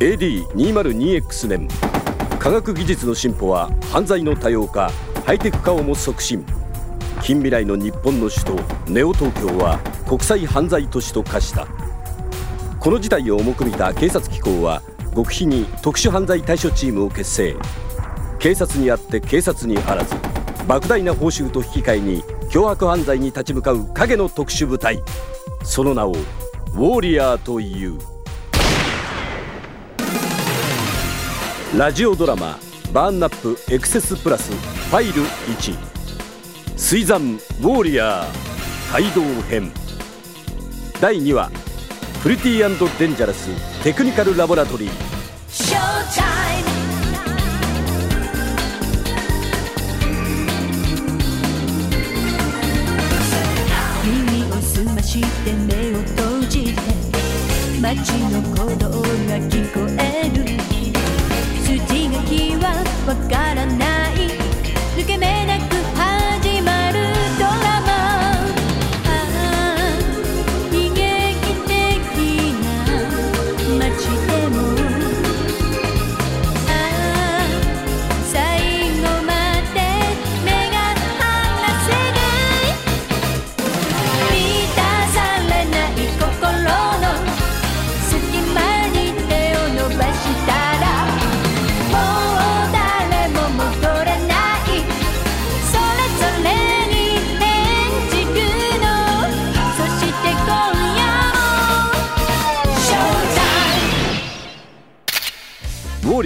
AD202X 年科学技術の進歩は犯罪の多様化ハイテク化をも促進。近未来の日本の首都ネオ東京は国際犯罪都市と化した。この事態を重く見た警察機構は極秘に特殊犯罪対処チームを結成。警察にあって警察にあらず莫大な報酬と引き換えに凶悪犯罪に立ち向かう影の特殊部隊。その名をウォーリアーという。ラジオドラマ「バーンナップエクセスプラスファイル1」水山ウォーリアー帯同編。第2話プリティーデンジャラステクニカルラボラトリー。耳を澄まして目を閉じて街の鼓動が聞こえる。わからない。抜け目なく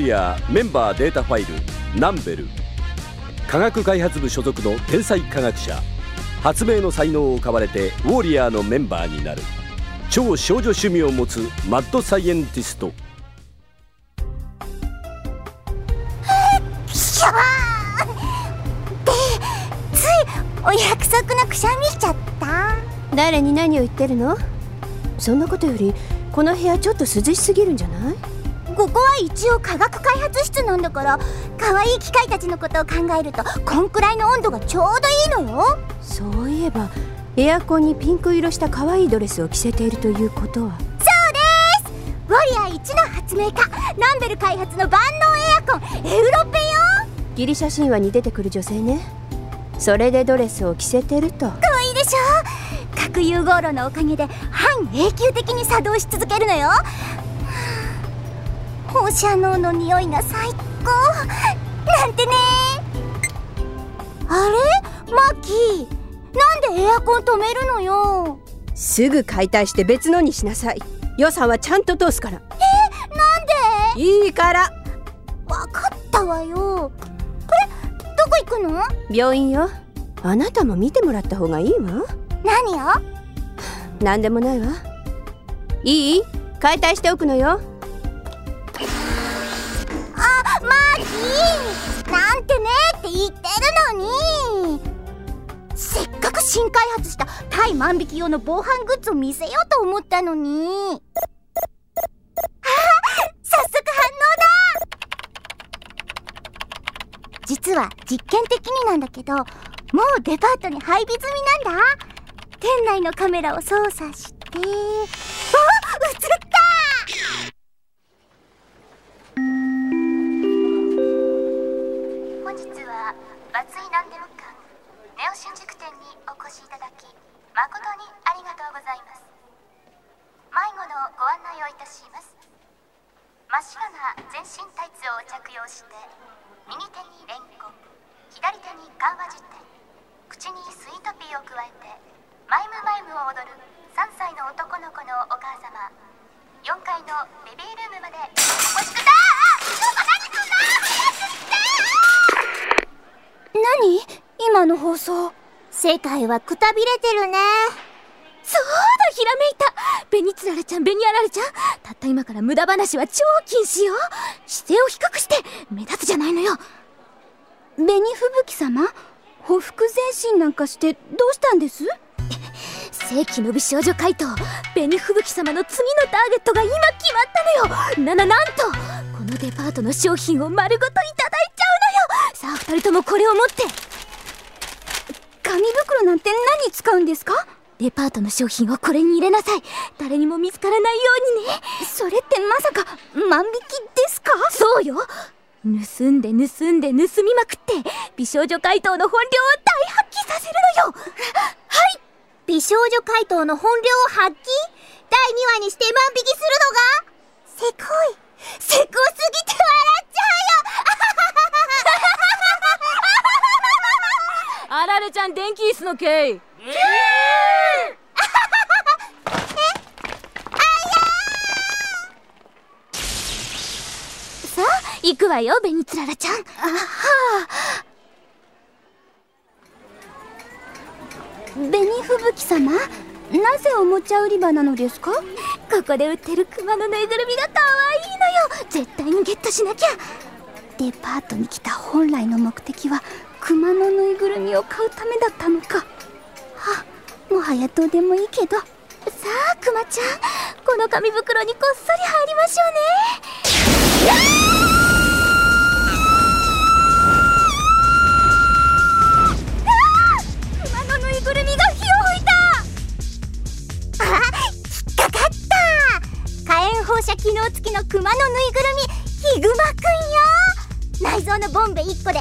リアーメンバーデータファイルナンベル。科学開発部所属の天才科学者。発明の才能を買われてウォーリアーのメンバーになる。超少女趣味を持つマッドサイエンティスト。しょーでついお約束のくしゃみしちゃった。誰に何を言ってるの？そんなことよりこの部屋ちょっと涼しすぎるんじゃない？ここは一応科学開発室なんだから可愛い機械たちのことを考えるとこんくらいの温度がちょうどいいのよ。そういえばエアコンにピンク色した可愛いドレスを着せているということは。そうです。ウォリアー1の発明家ランベル開発の万能エアコンエウロペよ。ギリシャ神話に出てくる女性ね。それでドレスを着せてると。可愛いでしょ。核融合炉のおかげで半永久的に作動し続けるのよ。はあ放射能の匂いが最高。なんてね。あれ？マッキー。なんでエアコン止めるのよ。すぐ解体して別のにしなさい。予算はちゃんと通すから。なんで？いいから。わかったわよ。これどこ行くの？病院よ。あなたも見てもらった方がいいわ。何よ何でもないわ。いい？解体しておくのよなんてねって言ってるのに。せっかく新開発した対万引き用の防犯グッズを見せようと思ったのに。あ早速反応だ。実は実験的になんだけどもうデパートに配備済みなんだ。店内のカメラを操作して。あ映った。日は松井南デム館ネオ新宿店にお越しいただき誠にありがとうございます。迷子のご案内をいたします。真っ白な全身タイツを着用して右手にレンコ左手に緩和辞典口にスイートピーを加えてマイムマイムを踊る3歳の男の子のお母様4階のベビールームまでお越しください。何？今の放送。世界はくたびれてるね。そうだひらめいた。紅つららちゃん紅あられちゃん。たった今から無駄話は超禁止よ。姿勢を低くして目立つじゃないのよ。紅吹雪様？ほふ前進なんかしてどうしたんです？世紀の美少女怪盗紅吹雪様の次のターゲットが今決まったのよ。なななんとこのデパートの商品を丸ごといただい二人ともこれを持って。紙袋なんて何に使うんですか？デパートの商品をこれに入れなさい。誰にも見つからないようにね。それってまさか万引きですか？そうよ。盗んで盗んで盗みまくって美少女怪盗の本領を大発揮させるのよ。はい。美少女怪盗の本領を発揮？第2話にして万引きするのが？せこい。せこすぎて笑っちゃうよあられちゃん電気椅子のけいさあ行くわよベニツララちゃん。あは紅吹雪様なぜおもちゃ売り場なのですか？ここで売ってるクマのぬいぐるみが可愛いのよ。絶対にゲットしなきゃ。デパートに来た本来の目的は熊のぬいぐるみを買うためだったのか。はもはやどうでもいいけど。さあクマちゃん。この紙袋にこっそり入りましょうね。熊のぬいぐるみが火を吹いた。あ引っかかった。火炎放射機能付きの熊のぬいぐるみヒグマくんよ。内臓のボンベ1個で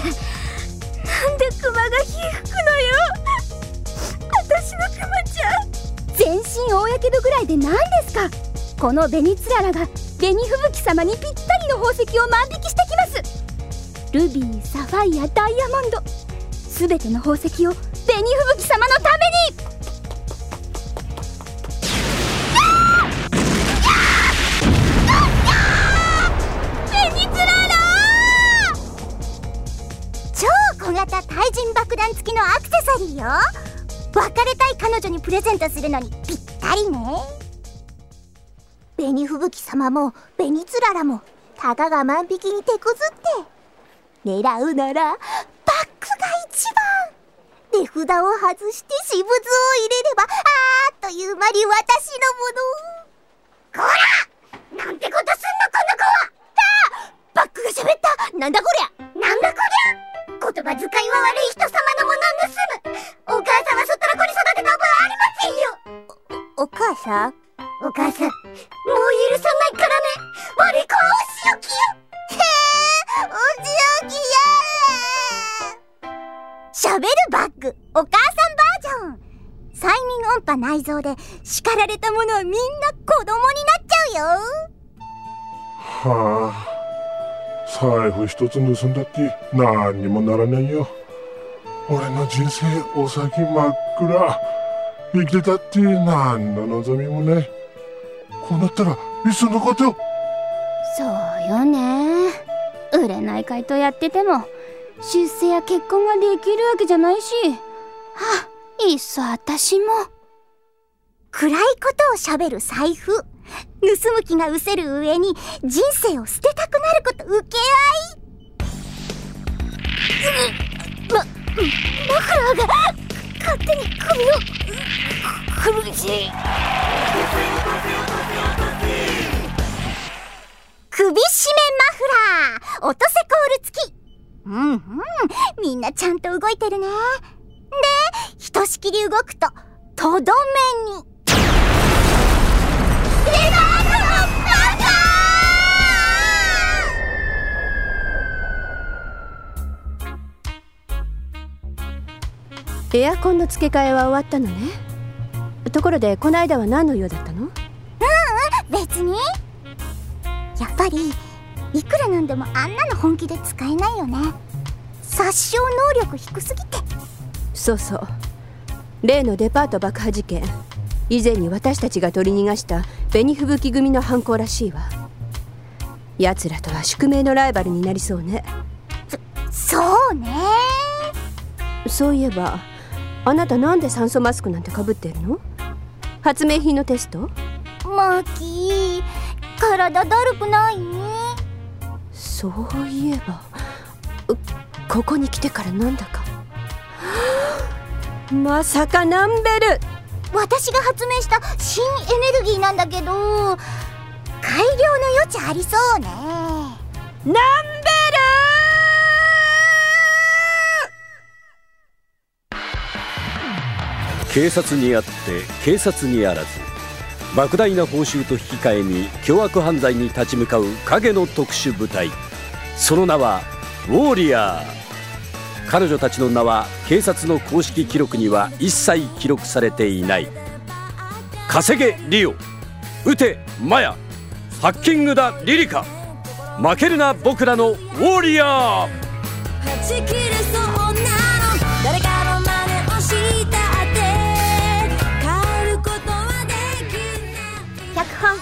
なんでクマが火吹くのよ。私のクマちゃん。全身大やけどぐらいで何ですか。このベニツララが紅吹雪様にぴったりの宝石を万引きしてきます。ルビーサファイアダイヤモンド。全ての宝石を紅吹雪様のために。クセサリーよ。別れたい彼女にプレゼントするのにぴったりね。紅吹雪様も紅つららもたかが万引きに手こずって狙うならバッグが一番。値札を外して私物を入れればあっという間に私のものこら！なんてことすんのこの子は！あバッグが喋った！なんだこりゃ！言葉遣いは悪い人様のものを盗む。お母さんはそったら子に育てた覚えはありませんよ。おお母さん？お母さんもう許さないからね。悪い子はお仕置きよ。へえお仕置きや。喋るバッグ。お母さんバージョン催眠音波内蔵で叱られたものはみんな子供になっちゃうよ。はあ財布一つ盗んだって何にもならないよ。俺の人生お先真っ暗。生きてたって何の望みもない。こうなったらいっそのこと。そうよね。売れない怪盗やってても出世や結婚ができるわけじゃないし。はあいっそ私も。暗いことをしゃべる財布盗む気が失せる上に人生を捨てたくなること請け合い。まマフラーが勝手に首をくるし首絞めマフラー。落とせコール付き。うんうん。みんなちゃんと動いてるね。でひとしきり動くととどめに。エアコンの付け替えは終わったのね。ところでこの間は何の用だったの？別に。やっぱりいくらなんでもあんなの本気で使えないよね。殺傷能力低すぎて。そうそう。例のデパート爆破事件以前に私たちが取り逃がした紅吹雪組の犯行らしいわ。奴らとは宿命のライバルになりそうね。そうね。そういえばあなたなんで酸素マスクなんてかぶってるの？発明品のテスト？マキー体だるくない？そういえばうここに来てからなんだか。まさかナンベル私が発明した新エネルギーなんだけど改良の余地ありそうね。ナンベ警察にあって警察にあらず莫大な報酬と引き換えに凶悪犯罪に立ち向かう影の特殊部隊。その名はウォーリアー彼女たちの名は警察の公式記録には一切記録されていない。稼げリオ。撃てマヤ。ハッキングだリリカ。負けるな僕らのウォーリアー。脚本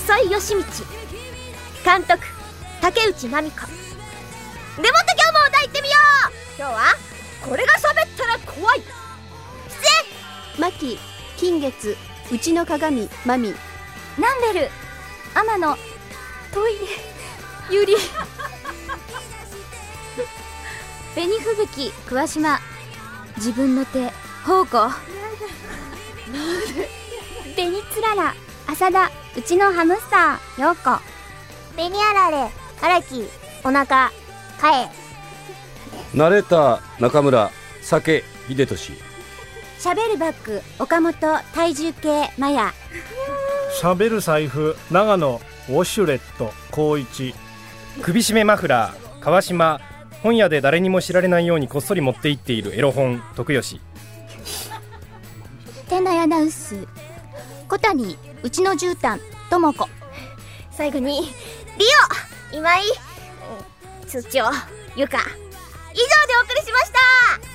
細井義道。監督竹内真美子でもって今日も歌いってみよう今日はこれが喋ったら怖い。マキ金月うちの鏡マミ。ナンベル天野トイレゆり紅吹雪桑島。自分の手宝庫。紅つらら浅田うちのハムスター陽子紅あられ荒木お腹かえナレーター中村酒秀俊。しゃべるバッグ岡本体重計マヤ。しゃべる財布長野ウォシュレット高一。首絞めマフラー川島。本屋で誰にも知られないようにこっそり持って行っているエロ本徳吉。店内アナウンス。小谷うちの絨毯とも子。最後にリオ今井。うん通帳ゆか以上でお送りしました。